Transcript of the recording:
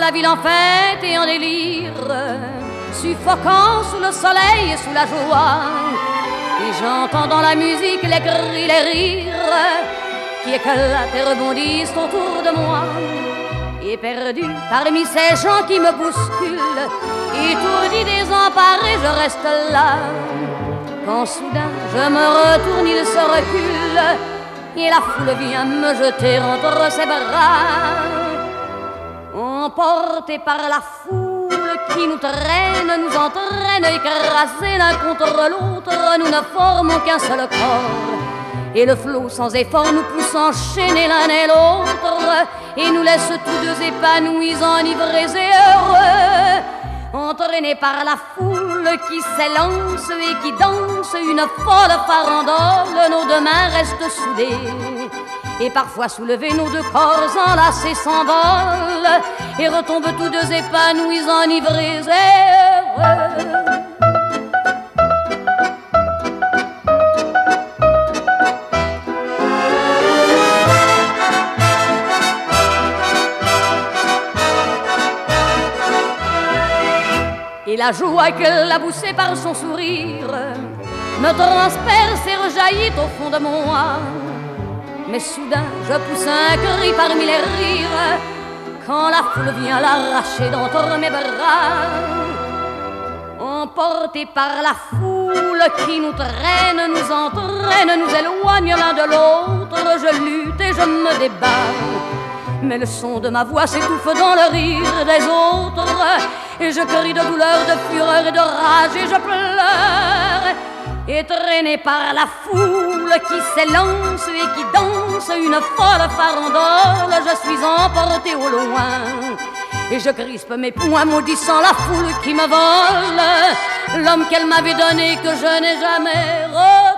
la ville en fête et en délire, suffocant sous le soleil et sous la joie. Et j'entends dans la musique les cris, les rires qui éclatent et rebondissent autour de moi. Et perdu parmi ces gens qui me bousculent, étourdi, désemparé, je reste là. Quand soudain je me retourne, il se recule et la foule vient me jeter entre ses bras. Emporté par la foule qui nous traîne, nous entraîne, écrasés l'un contre l'autre, nous ne formons qu'un seul corps. Et le flot sans effort nous pousse enchaîner l'un et l'autre, et nous laisse tous deux épanouis, enivrés et heureux. Entraînés par la foule qui s'élance et qui danse une folle farandole, nos deux mains restent soudées. Et parfois soulevés, nos deux corps enlacés s'envolent et retombent tous deux épanouis, enivrés et heureux. Et la joie qu'elle a poussée par son sourire me transperce et rejaillit au fond de moi. Mais soudain, je pousse un cri parmi les rires quand la foule vient l'arracher d'entre mes bras. Emporté par la foule qui nous traîne, nous entraîne, nous éloigne l'un de l'autre, je lutte et je me débat. Mais le son de ma voix s'étouffe dans le rire des autres. Et je crie de douleur, de fureur et de rage et je pleure. Et traîné par la foule qui s'élance et qui danse une folle farandole, je suis emporté au loin. Et je crispe mes poings maudissant la foule qui me vole, l'homme qu'elle m'avait donné que je n'ai jamais retrouvé.